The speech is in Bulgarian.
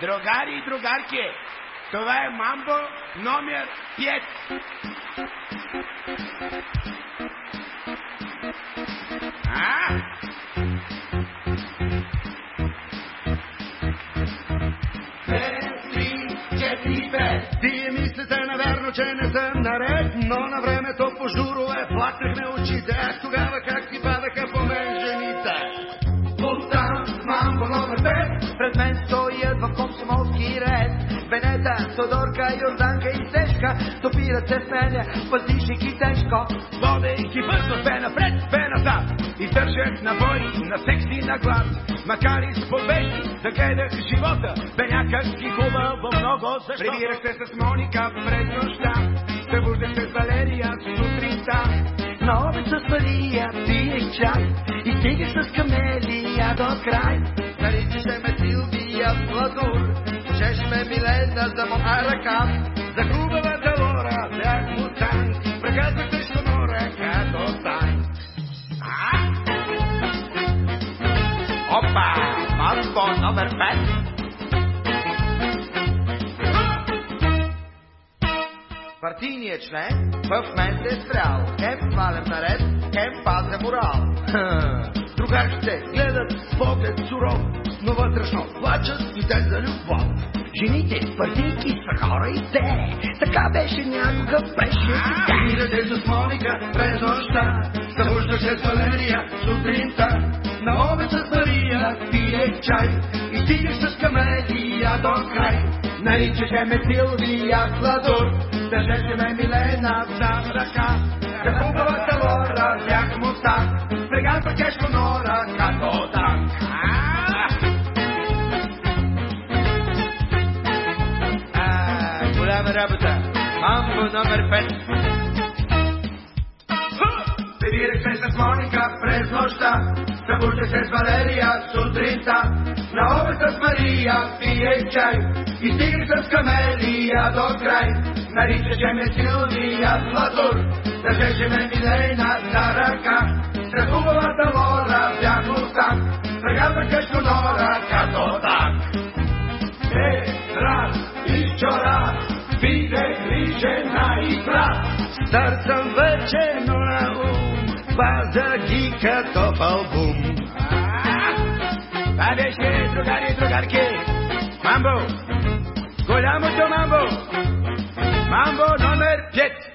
Другари и другарки, това е Мамбо номер 5. А? Вие мислите че не съм наред, но на времето по журове плакнахме очите. Ах тогава как стоят в комсомолски ред. Венета, Тодорка, Йорданка и Стежка. Топират се в мене, пътишики тежко. Водейки бързо бе напред, бе назад. И на бой, на секси, на глас. Макар и с победи, да живота, бе някак си хубаво много, защо? Прибирах се с Моника през нощта, събуждах се с Валерия сутринта. На обед с Мария пиех чай и стигах с камелия до край. Наричаше ме Силвия Сладур, Чеше ме Милена за моя ръка. За хубавата лора бях мутант, преказвах срещу мора като танк. Опа! Мамбо номер 5. Партийният член в мен се е спрял. Хем свалям наред, хем пазя морал. Другарите гледат с поглед суров, но вътрешно плачат и те за любов. Жените партийки са хора и те. Така беше някога беше. Мирате с Моника през нощта, събуждаше с Валерия сутринта. На обед с Мария пиех чай и стигах с камелия до край. Наричаше ме Силвия Сладур, държеше ме Милена за ръка. За Работа. Мамбо номер 5. Прибирах се с Моника през нощта, събуждах се с Валерия сутринта. На обед с Мария пиех чай и стигах с камелия до край. Наричаше ме Силвия Сладур, държеше ме Милена за ръка. Сред хубавата лора бях остан, прегадвах къщу нора като танк. Е, раз и чора, видех ли жена и брат. Стар съм вече, но на ум, паза ги като в албум. Това беше, другари другарки. Мамбо. Голямото мамбо. Мамбо номер 5.